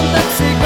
trumpets